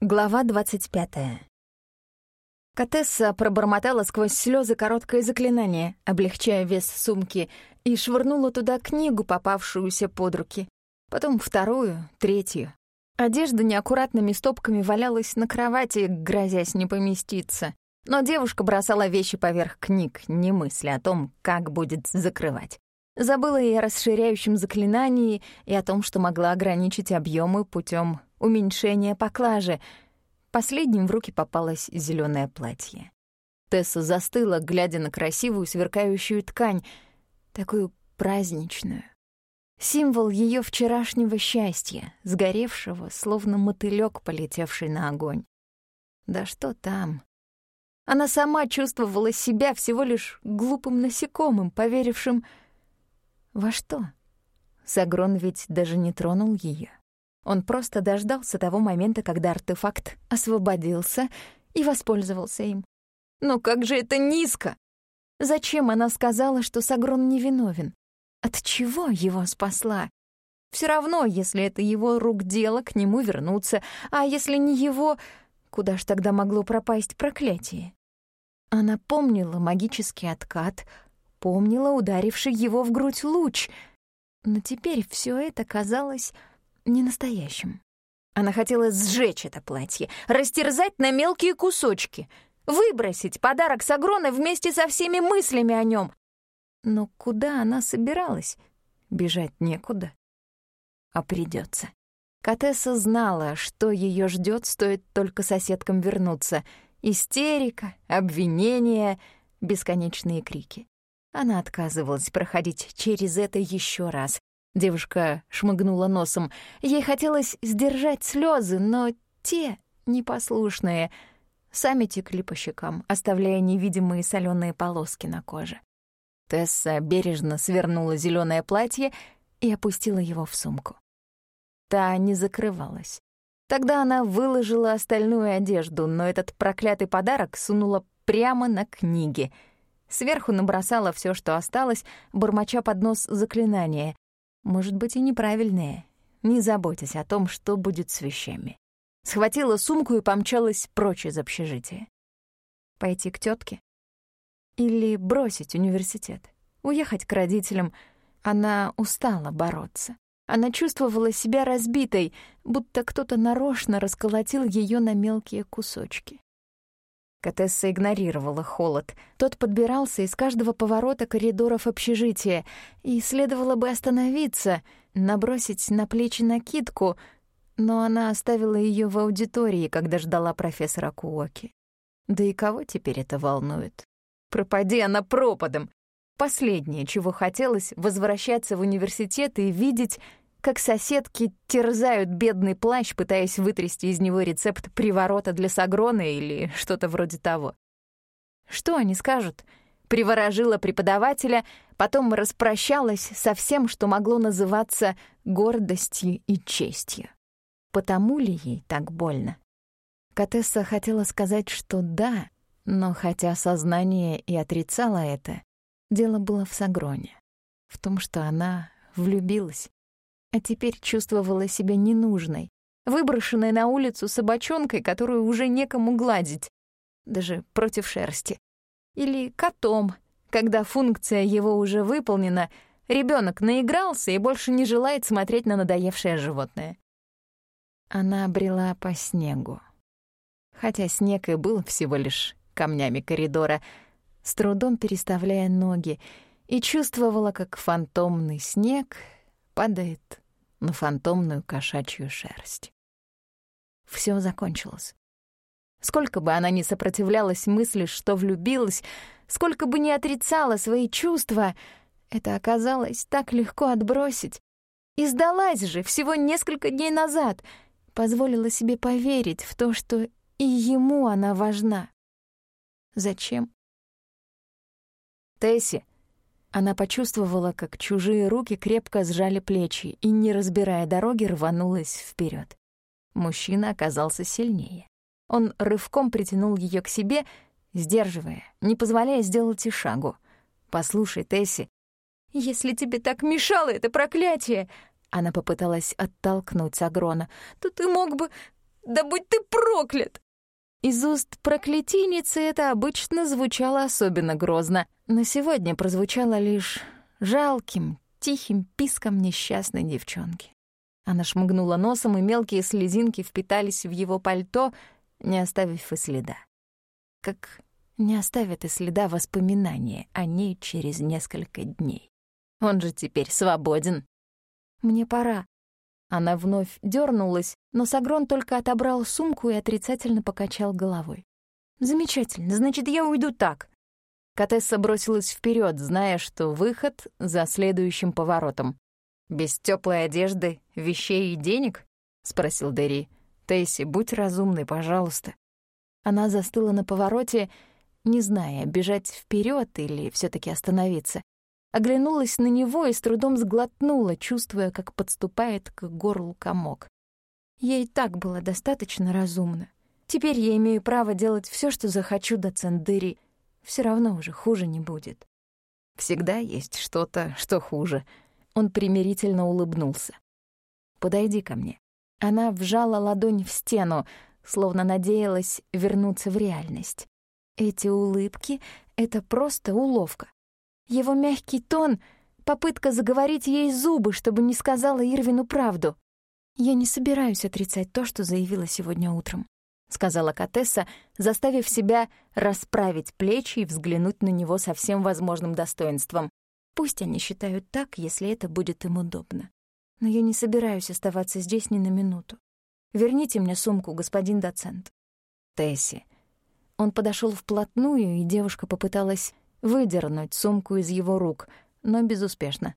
Глава 25. Катесса пробормотала сквозь слезы короткое заклинание, облегчая вес сумки, и швырнула туда книгу, попавшуюся под руки. Потом вторую, третью. Одежда неаккуратными стопками валялась на кровати, грозясь не поместиться. Но девушка бросала вещи поверх книг, не мысля о том, как будет закрывать. Забыла и о расширяющем заклинании, и о том, что могла ограничить объемы путем уменьшения поклажи. Последним в руки попалось зеленое платье. Тесса застыла, глядя на красивую сверкающую ткань, такую праздничную. Символ ее вчерашнего счастья, сгоревшего, словно мотылек, полетевший на огонь. Да что там? Она сама чувствовала себя всего лишь глупым насекомым, поверившим во что? Сагрон ведь даже не тронул ее. Он просто дождался того момента, когда артефакт освободился и воспользовался им. Но как же это низко! Зачем она сказала, что Сагрон невиновен? От чего его спасла? Все равно, если это его рук дело, к нему вернуться, а если не его, куда ж тогда могло пропасть проклятие? Она помнила магический откат, помнила ударивший его в грудь луч, но теперь все это казалось не настоящим. Она хотела сжечь это платье, растерзать на мелкие кусочки, выбросить подарок Сагрона вместе со всеми мыслями о нем. Но куда она собиралась? Бежать некуда. А придется. Катесса знала, что ее ждет, стоит только соседкам вернуться. Истерика, обвинения, бесконечные крики. Она отказывалась проходить через это еще раз, Девушка шмыгнула носом. Ей хотелось сдержать слезы, но те, непослушные, сами текли по щекам, оставляя невидимые соленые полоски на коже. Тесса бережно свернула зеленое платье и опустила его в сумку. Та не закрывалась. Тогда она выложила остальную одежду, но этот проклятый подарок сунула прямо на книги. Сверху набросала все, что осталось, бормоча под нос заклинания, может быть, и неправильные, не заботясь о том, что будет с вещами. Схватила сумку и помчалась прочь из общежития. Пойти к тетке? Или бросить университет? Уехать к родителям? Она устала бороться. Она чувствовала себя разбитой, будто кто-то нарочно расколотил ее на мелкие кусочки. Катесса игнорировала холод. Тот подбирался из каждого поворота коридоров общежития, и следовало бы остановиться, набросить на плечи накидку, но она оставила ее в аудитории, когда ждала профессора Куоки. Да и кого теперь это волнует? Пропади она пропадом! Последнее, чего хотелось, возвращаться в университет и видеть как соседки терзают бедный плащ, пытаясь вытрясти из него рецепт приворота для Сагрона или что-то вроде того. Что они скажут? Приворожила преподавателя, потом распрощалась со всем, что могло называться гордостью и честью. Потому ли ей так больно? Катесса хотела сказать, что да, но хотя сознание и отрицало это, дело было в Сагроне, в том, что она влюбилась а теперь чувствовала себя ненужной, выброшенной на улицу собачонкой, которую уже некому гладить, даже против шерсти. Или котом, когда функция его уже выполнена, ребенок наигрался и больше не желает смотреть на надоевшее животное. Она брела по снегу. Хотя снег и был всего лишь камнями коридора, с трудом переставляя ноги, и чувствовала, как фантомный снег — падает на фантомную кошачью шерсть. Все закончилось. Сколько бы она ни сопротивлялась мысли, что влюбилась, сколько бы ни отрицала свои чувства, это оказалось так легко отбросить. И сдалась же всего несколько дней назад, позволила себе поверить в то, что и ему она важна. Зачем? «Тесси, она почувствовала, как чужие руки крепко сжали плечи и, не разбирая дороги, рванулась вперед. Мужчина оказался сильнее. Он рывком притянул ее к себе, сдерживая, не позволяя сделать и шагу. «Послушай, Тесси, если тебе так мешало это проклятие...» Она попыталась оттолкнуть Сагрона. «То ты мог бы Да будь ты проклят!» Из уст проклятийницы это обычно звучало особенно грозно, но сегодня прозвучало лишь жалким, тихим писком несчастной девчонки. Она шмыгнула носом, и мелкие слезинки впитались в его пальто, не оставив и следа. Как не оставят и следа воспоминания о ней через несколько дней. Он же теперь свободен. «Мне пора», она вновь дернулась, но Сагрон только отобрал сумку и отрицательно покачал головой. «Замечательно, значит, я уйду так». Катесса бросилась вперед, зная, что выход за следующим поворотом. «Без теплой одежды, вещей и денег?» — спросил Дерри. «Тесси, будь разумной, пожалуйста». Она застыла на повороте, не зная, бежать вперед или все таки остановиться оглянулась на него и с трудом сглотнула, чувствуя, как подступает к горлу комок. Ей так было достаточно разумно. Теперь я имею право делать все, что захочу, доцент Дыри. Все равно уже хуже не будет. Всегда есть что-то, что хуже. Он примирительно улыбнулся. «Подойди ко мне». Она вжала ладонь в стену, словно надеялась вернуться в реальность. Эти улыбки — это просто уловка. Его мягкий тон — попытка заговорить ей зубы, чтобы не сказала Ирвину правду. «Я не собираюсь отрицать то, что заявила сегодня утром», — сказала Катесса, заставив себя расправить плечи и взглянуть на него со всем возможным достоинством. Пусть они считают так, если это будет им удобно. Но я не собираюсь оставаться здесь ни на минуту. Верните мне сумку, господин доцент. Тесси. Он подошел вплотную, и девушка попыталась выдернуть сумку из его рук, но безуспешно.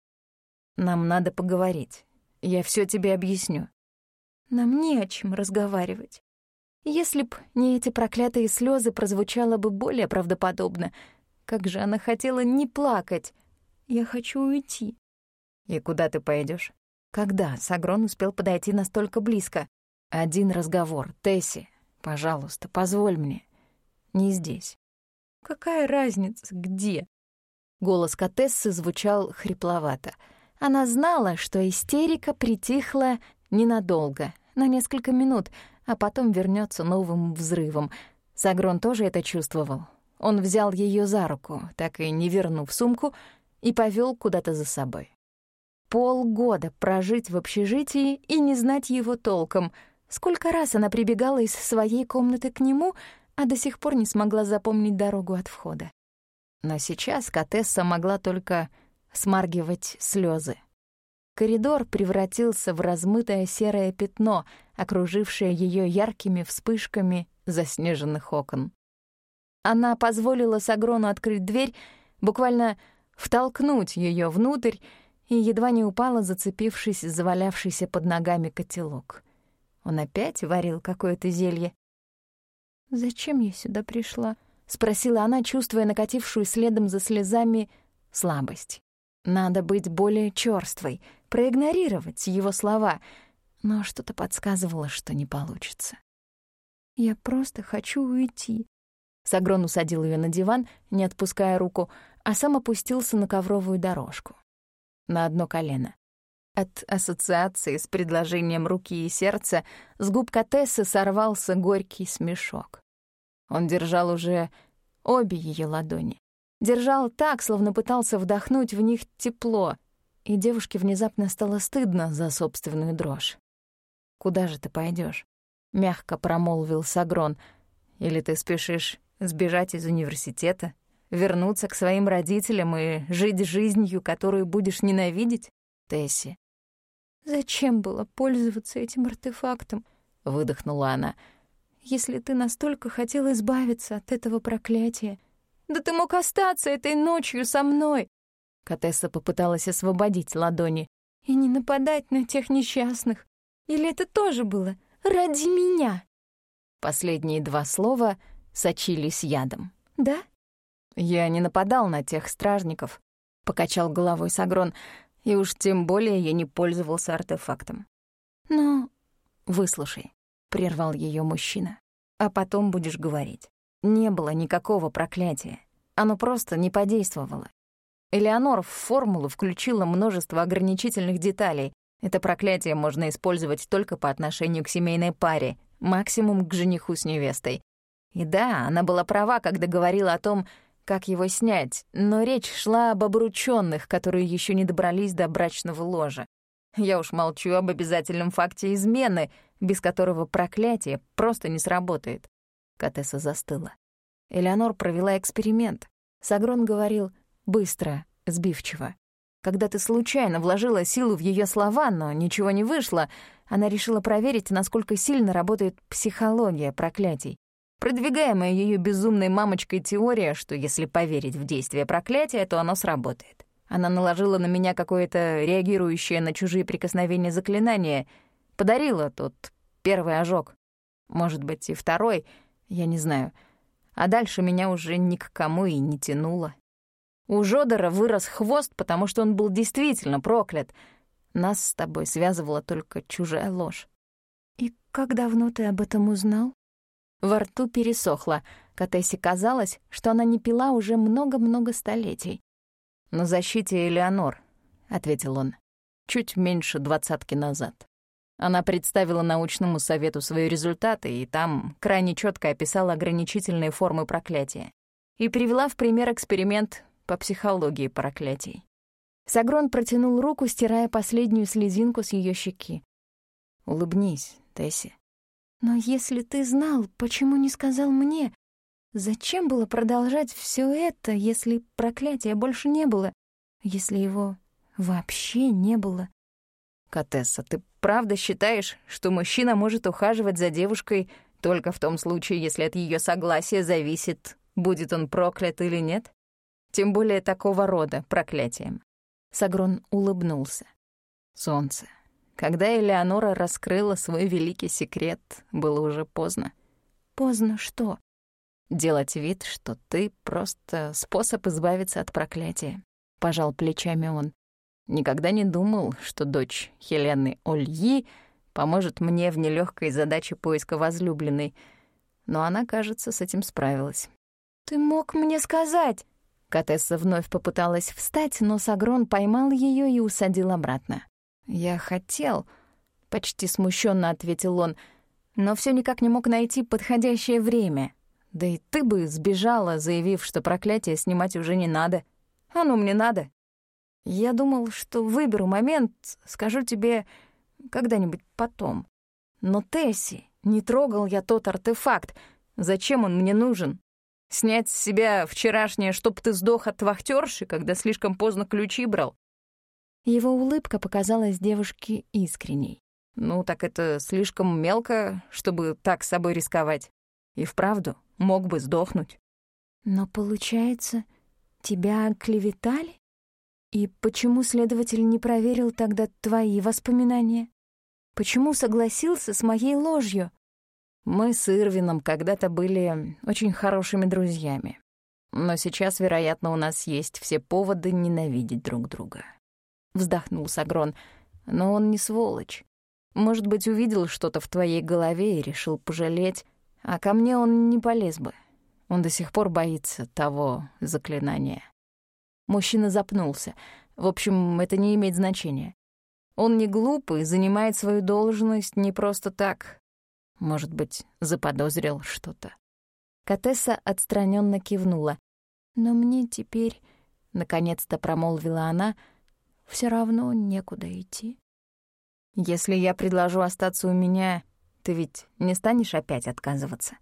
«Нам надо поговорить. Я все тебе объясню». «Нам не о чем разговаривать. Если б не эти проклятые слезы, прозвучало бы более правдоподобно. Как же она хотела не плакать. Я хочу уйти». «И куда ты пойдешь? Когда Сагрон успел подойти настолько близко? Один разговор. Тесси, пожалуйста, позволь мне. Не здесь. Какая разница, где? Голос Катессы звучал хрипловато. Она знала, что истерика притихла ненадолго, на несколько минут, а потом вернется новым взрывом. Сагрон тоже это чувствовал. Он взял ее за руку, так и не вернув сумку, и повел куда-то за собой. Полгода прожить в общежитии и не знать его толком. Сколько раз она прибегала из своей комнаты к нему — а до сих пор не смогла запомнить дорогу от входа. Но сейчас Катесса могла только смаргивать слезы. Коридор превратился в размытое серое пятно, окружившее ее яркими вспышками заснеженных окон. Она позволила Сагрону открыть дверь, буквально втолкнуть ее внутрь, и едва не упала, зацепившись завалявшийся под ногами котелок. Он опять варил какое-то зелье. «Зачем я сюда пришла?» — спросила она, чувствуя накатившую следом за слезами слабость. Надо быть более чёрствой, проигнорировать его слова, но что-то подсказывало, что не получится. «Я просто хочу уйти». Сагрон усадил её на диван, не отпуская руку, а сам опустился на ковровую дорожку. На одно колено. От ассоциации с предложением руки и сердца с губ Катессы сорвался горький смешок. Он держал уже обе ее ладони. Держал так, словно пытался вдохнуть в них тепло, и девушке внезапно стало стыдно за собственную дрожь. «Куда же ты пойдешь? мягко промолвил Сагрон. «Или ты спешишь сбежать из университета, вернуться к своим родителям и жить жизнью, которую будешь ненавидеть, Тесси?» «Зачем было пользоваться этим артефактом?» — выдохнула она — если ты настолько хотел избавиться от этого проклятия? Да ты мог остаться этой ночью со мной!» Катесса попыталась освободить ладони. «И не нападать на тех несчастных. Или это тоже было ради меня?» Последние два слова сочились ядом. «Да?» «Я не нападал на тех стражников», — покачал головой Сагрон, «и уж тем более я не пользовался артефактом». «Но...» «Выслушай прервал ее мужчина. А потом будешь говорить. Не было никакого проклятия. Оно просто не подействовало. Элеонор в формулу включила множество ограничительных деталей. Это проклятие можно использовать только по отношению к семейной паре, максимум к жениху с невестой. И да, она была права, когда говорила о том, как его снять, но речь шла об обручённых, которые еще не добрались до брачного ложа. Я уж молчу об обязательном факте измены, без которого проклятие просто не сработает. Катесса застыла. Элеонор провела эксперимент. Сагрон говорил быстро, сбивчиво. Когда ты случайно вложила силу в ее слова, но ничего не вышло, она решила проверить, насколько сильно работает психология проклятий. Продвигаемая ее безумной мамочкой теория, что если поверить в действие проклятия, то оно сработает. Она наложила на меня какое-то реагирующее на чужие прикосновения заклинание, подарила тот первый ожог. Может быть, и второй, я не знаю. А дальше меня уже ни к кому и не тянуло. У Жодора вырос хвост, потому что он был действительно проклят. Нас с тобой связывала только чужая ложь. «И как давно ты об этом узнал?» Во рту пересохло. Катессе казалось, что она не пила уже много-много столетий. «На защите Элеонор», — ответил он, — «чуть меньше двадцатки назад». Она представила научному совету свои результаты, и там крайне четко описала ограничительные формы проклятия. И привела в пример эксперимент по психологии проклятий. Сагрон протянул руку, стирая последнюю слезинку с ее щеки. «Улыбнись, Тесси». «Но если ты знал, почему не сказал мне? Зачем было продолжать все это, если проклятия больше не было, если его вообще не было? Катесса, ты правда считаешь, что мужчина может ухаживать за девушкой только в том случае, если от ее согласия зависит, будет он проклят или нет? Тем более такого рода проклятием. Сагрон улыбнулся. Солнце. Когда Элеонора раскрыла свой великий секрет, было уже поздно. Поздно что? делать вид, что ты просто способ избавиться от проклятия. Пожал плечами он. Никогда не думал, что дочь Хелены Ольи поможет мне в нелегкой задаче поиска возлюбленной, но она, кажется, с этим справилась. «Ты мог мне сказать!» Катесса вновь попыталась встать, но Сагрон поймал ее и усадил обратно. «Я хотел», — почти смущенно ответил он, но все никак не мог найти подходящее время. Да и ты бы сбежала, заявив, что проклятие снимать уже не надо. Оно мне надо. Я думал, что выберу момент, скажу тебе когда-нибудь потом. Но, Тесси, не трогал я тот артефакт. Зачем он мне нужен? Снять с себя вчерашнее, чтоб ты сдох от вахтерши, когда слишком поздно ключи брал? Его улыбка показалась девушке искренней. Ну, так это слишком мелко, чтобы так с собой рисковать. И вправду, мог бы сдохнуть. Но получается, тебя клеветали? И почему следователь не проверил тогда твои воспоминания? Почему согласился с моей ложью? Мы с Ирвином когда-то были очень хорошими друзьями. Но сейчас, вероятно, у нас есть все поводы ненавидеть друг друга. Вздохнул Сагрон, но он не сволочь. Может быть, увидел что-то в твоей голове и решил пожалеть, а ко мне он не полез бы. Он до сих пор боится того заклинания. Мужчина запнулся. В общем, это не имеет значения. Он не глупый, занимает свою должность не просто так. Может быть, заподозрил что-то. Катесса отстраненно кивнула. «Но мне теперь...» — наконец-то промолвила она. все равно некуда идти». «Если я предложу остаться у меня, ты ведь не станешь опять отказываться?»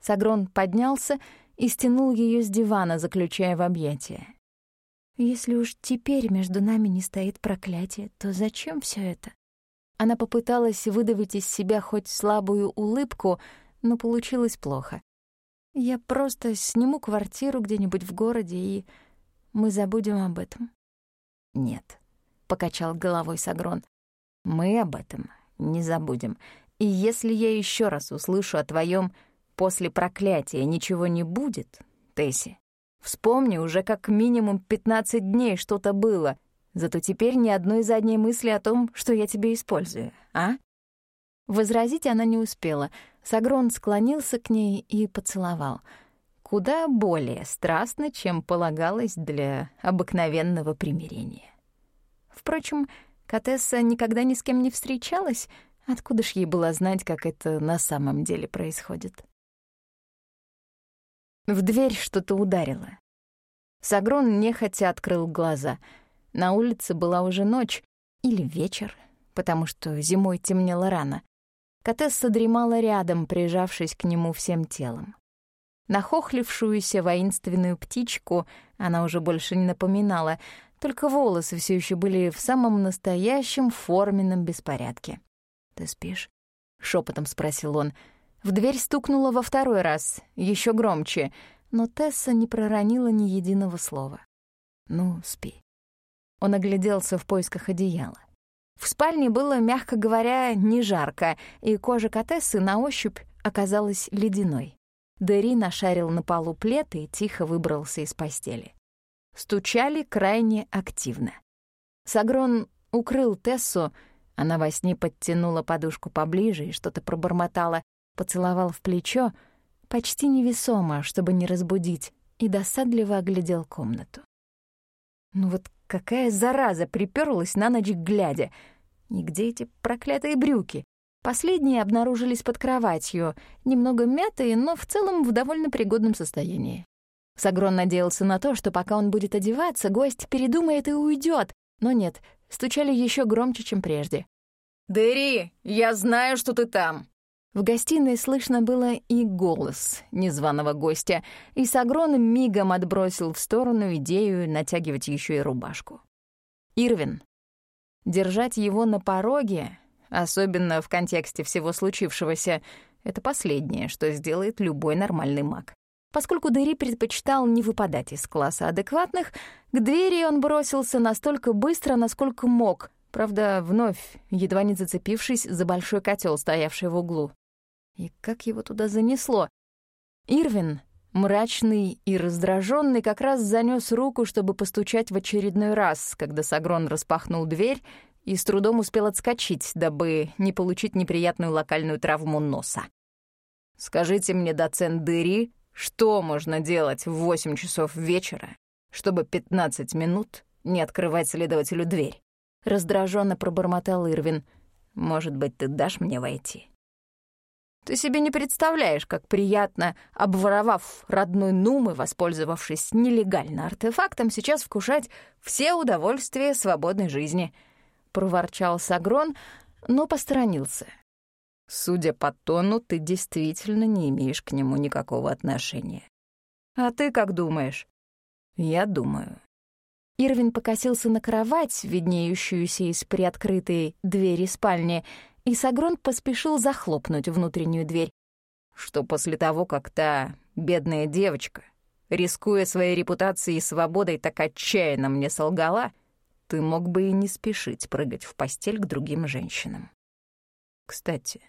Сагрон поднялся и стянул ее с дивана, заключая в объятия. «Если уж теперь между нами не стоит проклятие, то зачем все это?» Она попыталась выдавить из себя хоть слабую улыбку, но получилось плохо. «Я просто сниму квартиру где-нибудь в городе, и мы забудем об этом». «Нет», — покачал головой Сагрон, — «мы об этом не забудем. И если я еще раз услышу о твоем после проклятия ничего не будет, Тесси, вспомни, уже как минимум 15 дней что-то было, зато теперь ни одной задней мысли о том, что я тебя использую, а?» Возразить она не успела. Сагрон склонился к ней и поцеловал. Куда более страстно, чем полагалось для обыкновенного примирения. Впрочем, Катесса никогда ни с кем не встречалась, Откуда ж ей было знать, как это на самом деле происходит? В дверь что-то ударило. Сагрон нехотя открыл глаза. На улице была уже ночь или вечер, потому что зимой темнело рано. Катесса дремала рядом, прижавшись к нему всем телом. Нахохлившуюся воинственную птичку она уже больше не напоминала, только волосы все еще были в самом настоящем форменном беспорядке. «Ты спишь?» — шепотом спросил он. В дверь стукнуло во второй раз, еще громче, но Тесса не проронила ни единого слова. «Ну, спи». Он огляделся в поисках одеяла. В спальне было, мягко говоря, не жарко, и кожа Катессы на ощупь оказалась ледяной. Дери нашарил на полу плед и тихо выбрался из постели. Стучали крайне активно. Сагрон укрыл Тессу, она во сне подтянула подушку поближе и что-то пробормотала, поцеловал в плечо, почти невесомо, чтобы не разбудить, и досадливо оглядел комнату. Ну вот какая зараза приперлась на ночь глядя. И где эти проклятые брюки? Последние обнаружились под кроватью, немного мятые, но в целом в довольно пригодном состоянии. Сагрон надеялся на то, что пока он будет одеваться, гость передумает и уйдет, но нет, стучали еще громче, чем прежде. «Дэри, я знаю, что ты там!» В гостиной слышно было и голос незваного гостя, и Сагрон мигом отбросил в сторону идею натягивать еще и рубашку. Ирвин. Держать его на пороге, особенно в контексте всего случившегося, это последнее, что сделает любой нормальный маг. Поскольку Дэри предпочитал не выпадать из класса адекватных, к двери он бросился настолько быстро, насколько мог, правда, вновь, едва не зацепившись за большой котел, стоявший в углу. И как его туда занесло? Ирвин, мрачный и раздраженный, как раз занёс руку, чтобы постучать в очередной раз, когда Сагрон распахнул дверь и с трудом успел отскочить, дабы не получить неприятную локальную травму носа. «Скажите мне, доцент Дыри, что можно делать в восемь часов вечера, чтобы пятнадцать минут не открывать следователю дверь?» Раздраженно пробормотал Ирвин. «Может быть, ты дашь мне войти?» Ты себе не представляешь, как приятно, обворовав родной Нум и воспользовавшись нелегально артефактом, сейчас вкушать все удовольствия свободной жизни. Проворчал Сагрон, но посторонился. Судя по тону, ты действительно не имеешь к нему никакого отношения. А ты как думаешь? Я думаю. Ирвин покосился на кровать, виднеющуюся из приоткрытой двери спальни, и Сагрон поспешил захлопнуть внутреннюю дверь, что после того, как та бедная девочка, рискуя своей репутацией и свободой, так отчаянно мне солгала, ты мог бы и не спешить прыгать в постель к другим женщинам. Кстати,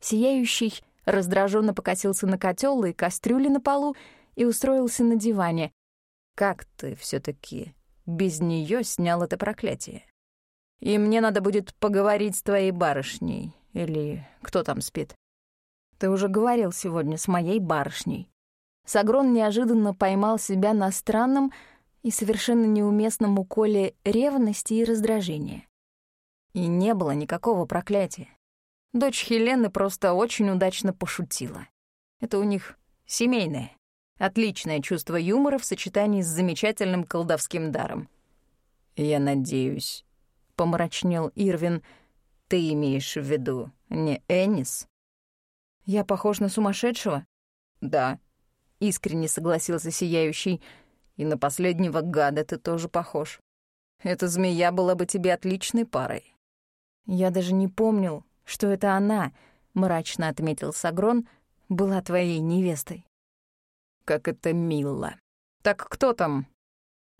сияющий раздраженно покосился на котел и кастрюли на полу и устроился на диване. Как ты все таки без нее снял это проклятие? И мне надо будет поговорить с твоей барышней. Или кто там спит? Ты уже говорил сегодня с моей барышней. Сагрон неожиданно поймал себя на странном и совершенно неуместном уколе ревности и раздражения. И не было никакого проклятия. Дочь Хелены просто очень удачно пошутила. Это у них семейное, отличное чувство юмора в сочетании с замечательным колдовским даром. Я надеюсь, — помрачнел Ирвин. «Ты имеешь в виду не Эннис?» «Я похож на сумасшедшего?» «Да», — искренне согласился Сияющий. «И на последнего гада ты тоже похож. Эта змея была бы тебе отличной парой». «Я даже не помнил, что это она», — мрачно отметил Сагрон, — «была твоей невестой». «Как это мило. Так кто там?»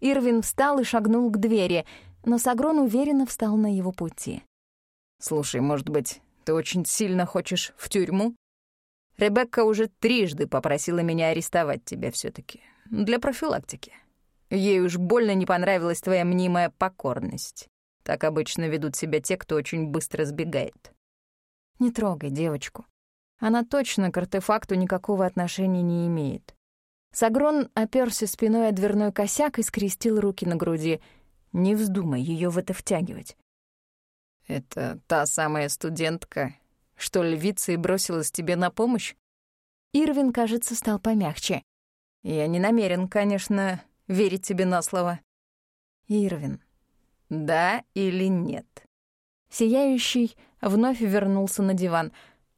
Ирвин встал и шагнул к двери — но Сагрон уверенно встал на его пути. «Слушай, может быть, ты очень сильно хочешь в тюрьму? Ребекка уже трижды попросила меня арестовать тебя все таки для профилактики. Ей уж больно не понравилась твоя мнимая покорность. Так обычно ведут себя те, кто очень быстро сбегает. Не трогай девочку. Она точно к артефакту никакого отношения не имеет. Сагрон оперся спиной о дверной косяк и скрестил руки на груди — не вздумай ее в это втягивать. Это та самая студентка, что львица и бросилась тебе на помощь? Ирвин, кажется, стал помягче. Я не намерен, конечно, верить тебе на слово. Ирвин, да или нет? Сияющий вновь вернулся на диван.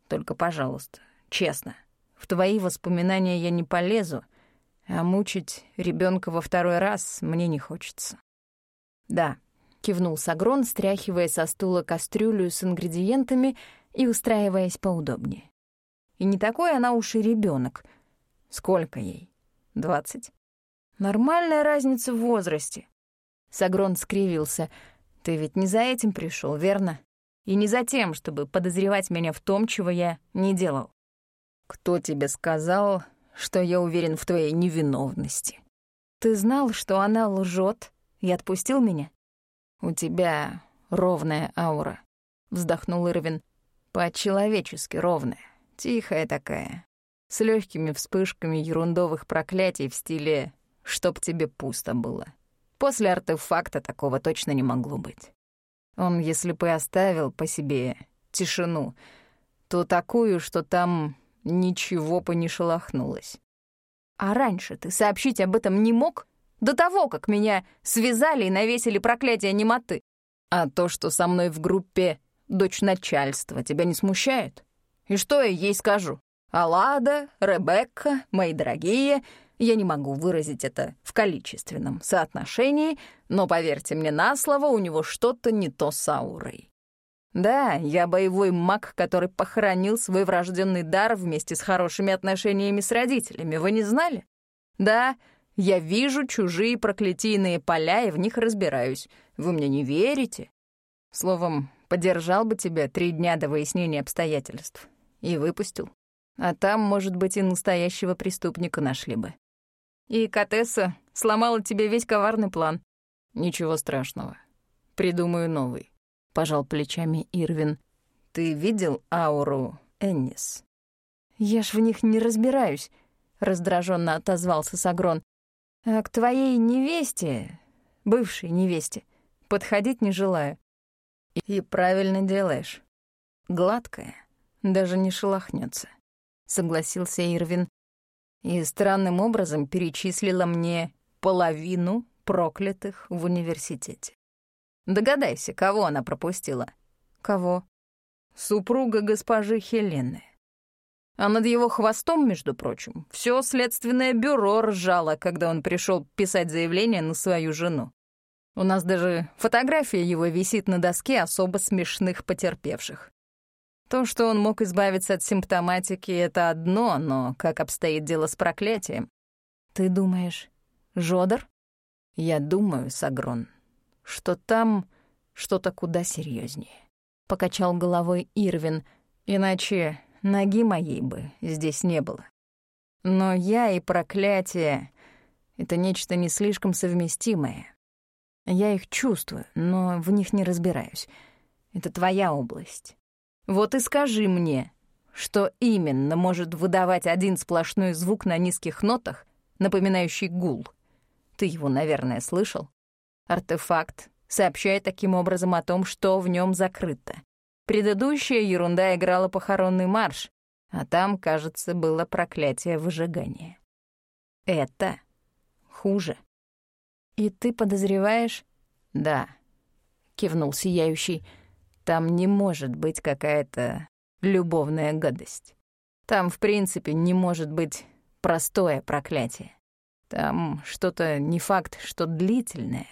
Только, пожалуйста, честно, в твои воспоминания я не полезу, а мучить ребенка во второй раз мне не хочется. Да, кивнул Сагрон, стряхивая со стула кастрюлю с ингредиентами и устраиваясь поудобнее. И не такой она уж и ребенок. Сколько ей? Двадцать? Нормальная разница в возрасте. Сагрон скривился. Ты ведь не за этим пришел, верно? И не за тем, чтобы подозревать меня в том, чего я не делал. Кто тебе сказал, что я уверен в твоей невиновности? Ты знал, что она лжет и отпустил меня? У тебя ровная аура, вздохнул Ирвин. По-человечески ровная, тихая такая, с легкими вспышками ерундовых проклятий в стиле «чтоб тебе пусто было». После артефакта такого точно не могло быть. Он, если бы оставил по себе тишину, то такую, что там ничего бы не шелохнулось. А раньше ты сообщить об этом не мог? До того, как меня связали и навесили проклятие немоты. А то, что со мной в группе дочь начальства, тебя не смущает? И что я ей скажу? Алада, Ребекка, мои дорогие, я не могу выразить это в количественном соотношении, но, поверьте мне на слово, у него что-то не то с аурой. Да, я боевой маг, который похоронил свой врожденный дар вместе с хорошими отношениями с родителями. Вы не знали? Да, я вижу чужие проклятийные поля и в них разбираюсь. Вы мне не верите? Словом, подержал бы тебя три дня до выяснения обстоятельств и выпустил. А там, может быть, и настоящего преступника нашли бы. И Катесса сломала тебе весь коварный план. Ничего страшного. Придумаю новый пожал плечами Ирвин. Ты видел ауру Эннис? Я ж в них не разбираюсь, раздраженно отозвался Сагрон. А к твоей невесте, бывшей невесте, подходить не желаю. И правильно делаешь. Гладкая, даже не шелохнется, согласился Ирвин. И странным образом перечислила мне половину проклятых в университете. Догадайся, кого она пропустила. Кого? Супруга госпожи Хелены. А над его хвостом, между прочим, все следственное бюро ржало, когда он пришел писать заявление на свою жену. У нас даже фотография его висит на доске особо смешных потерпевших. То, что он мог избавиться от симптоматики, — это одно, но как обстоит дело с проклятием? Ты думаешь, Жодор? Я думаю, Сагрон, что там что-то куда серьезнее. Покачал головой Ирвин, иначе ноги моей бы здесь не было. Но я и проклятие — это нечто не слишком совместимое. Я их чувствую, но в них не разбираюсь. Это твоя область. Вот и скажи мне, что именно может выдавать один сплошной звук на низких нотах, напоминающий гул. Ты его, наверное, слышал? Артефакт сообщает таким образом о том, что в нем закрыто. Предыдущая ерунда играла похоронный марш, а там, кажется, было проклятие выжигания. Это хуже. «И ты подозреваешь?» «Да», — кивнул Сияющий. «Там не может быть какая-то любовная гадость. Там, в принципе, не может быть простое проклятие. Там что-то не факт, что длительное,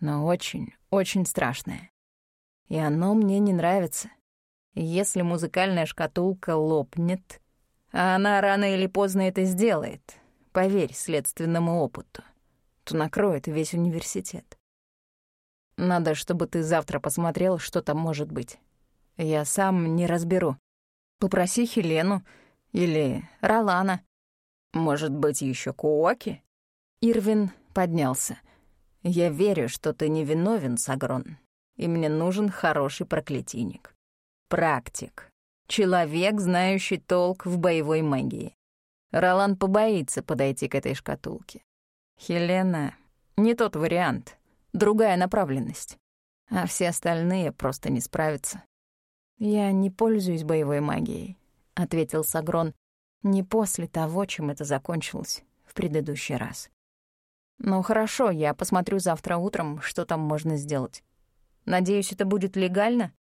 но очень, очень страшное. И оно мне не нравится. Если музыкальная шкатулка лопнет, а она рано или поздно это сделает, поверь следственному опыту, то накроет весь университет. Надо, чтобы ты завтра посмотрел, что там может быть. Я сам не разберу. Попроси Хелену или Ролана. Может быть, еще Куоки? Ирвин поднялся — я верю, что ты не виновен, Сагрон, и мне нужен хороший проклятийник. Практик. Человек, знающий толк в боевой магии. Ролан побоится подойти к этой шкатулке. Хелена — не тот вариант, другая направленность. а все остальные просто не справятся. «Я не пользуюсь боевой магией», — ответил Сагрон, «не после того, чем это закончилось в предыдущий раз». «Ну хорошо, я посмотрю завтра утром, что там можно сделать. Надеюсь, это будет легально?»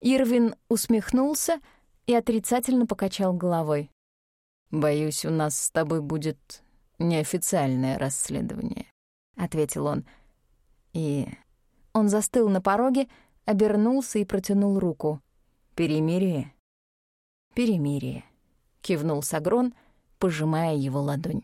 Ирвин усмехнулся и отрицательно покачал головой. «Боюсь, у нас с тобой будет неофициальное расследование», — ответил он. И он застыл на пороге, обернулся и протянул руку. «Перемирие?» «Перемирие», — кивнул Сагрон, пожимая его ладонь.